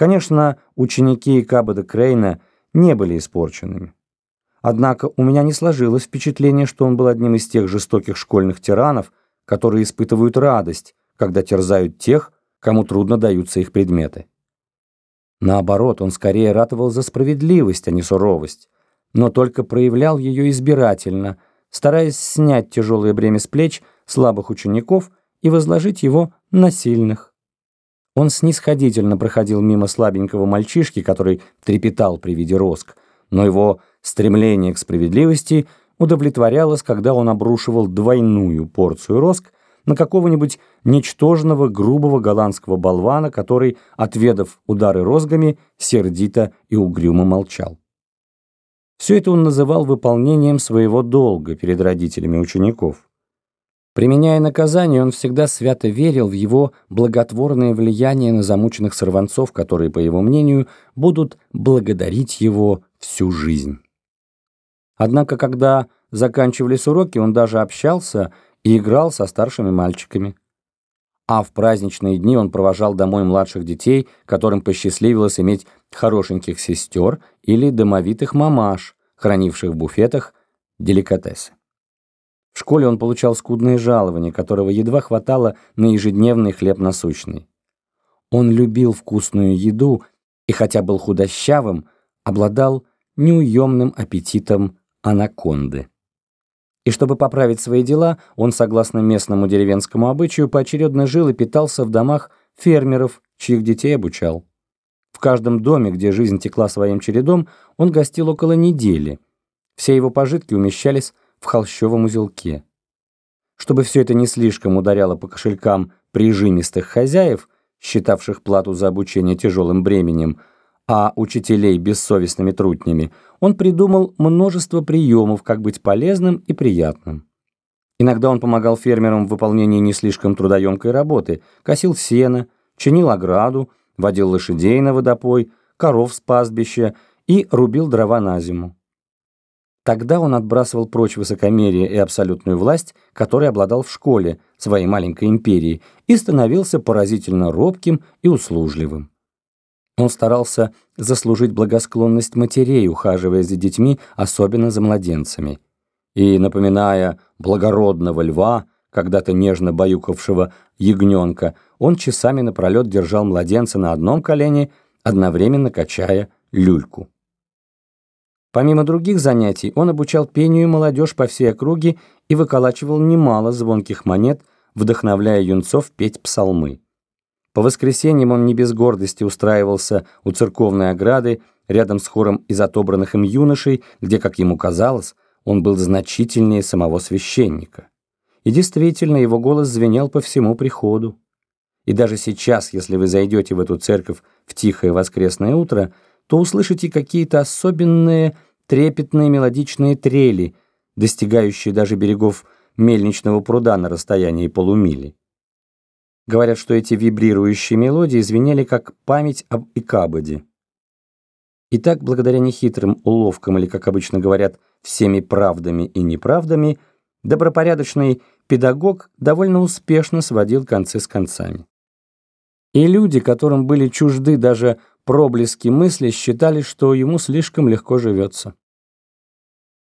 Конечно, ученики Кабада Крейна не были испорченными. Однако у меня не сложилось впечатление, что он был одним из тех жестоких школьных тиранов, которые испытывают радость, когда терзают тех, кому трудно даются их предметы. Наоборот, он скорее ратовал за справедливость, а не суровость, но только проявлял ее избирательно, стараясь снять тяжелое бремя с плеч слабых учеников и возложить его на сильных. Он снисходительно проходил мимо слабенького мальчишки, который трепетал при виде роск, но его стремление к справедливости удовлетворялось, когда он обрушивал двойную порцию роск на какого-нибудь ничтожного грубого голландского болвана, который, отведав удары розгами, сердито и угрюмо молчал. Все это он называл выполнением своего долга перед родителями учеников. Применяя наказание, он всегда свято верил в его благотворное влияние на замученных сорванцов, которые, по его мнению, будут благодарить его всю жизнь. Однако, когда заканчивались уроки, он даже общался и играл со старшими мальчиками. А в праздничные дни он провожал домой младших детей, которым посчастливилось иметь хорошеньких сестер или домовитых мамаш, хранивших в буфетах деликатесы. В школе он получал скудное жалование, которого едва хватало на ежедневный хлеб насущный. Он любил вкусную еду и, хотя был худощавым, обладал неуемным аппетитом анаконды. И чтобы поправить свои дела, он, согласно местному деревенскому обычаю, поочередно жил и питался в домах фермеров, чьих детей обучал. В каждом доме, где жизнь текла своим чередом, он гостил около недели. Все его пожитки умещались в холщовом узелке. Чтобы все это не слишком ударяло по кошелькам прижимистых хозяев, считавших плату за обучение тяжелым бременем, а учителей бессовестными трутнями, он придумал множество приемов, как быть полезным и приятным. Иногда он помогал фермерам в выполнении не слишком трудоемкой работы, косил сено, чинил ограду, водил лошадей на водопой, коров с пастбища и рубил дрова на зиму. Тогда он отбрасывал прочь высокомерие и абсолютную власть, которой обладал в школе, своей маленькой империи, и становился поразительно робким и услужливым. Он старался заслужить благосклонность матерей, ухаживая за детьми, особенно за младенцами. И, напоминая благородного льва, когда-то нежно баюкавшего ягненка, он часами напролет держал младенца на одном колене, одновременно качая люльку. Помимо других занятий, он обучал пению молодежь по всей округе и выколачивал немало звонких монет, вдохновляя юнцов петь псалмы. По воскресеньям он не без гордости устраивался у церковной ограды рядом с хором из отобранных им юношей, где, как ему казалось, он был значительнее самого священника. И действительно, его голос звенел по всему приходу. И даже сейчас, если вы зайдете в эту церковь в тихое воскресное утро, то услышите какие-то особенные трепетные мелодичные трели, достигающие даже берегов мельничного пруда на расстоянии полумили. Говорят, что эти вибрирующие мелодии звенели как память об Икабоде. Итак, благодаря нехитрым уловкам, или, как обычно говорят, всеми правдами и неправдами, добропорядочный педагог довольно успешно сводил концы с концами. И люди, которым были чужды даже проблески мысли, считали, что ему слишком легко живется.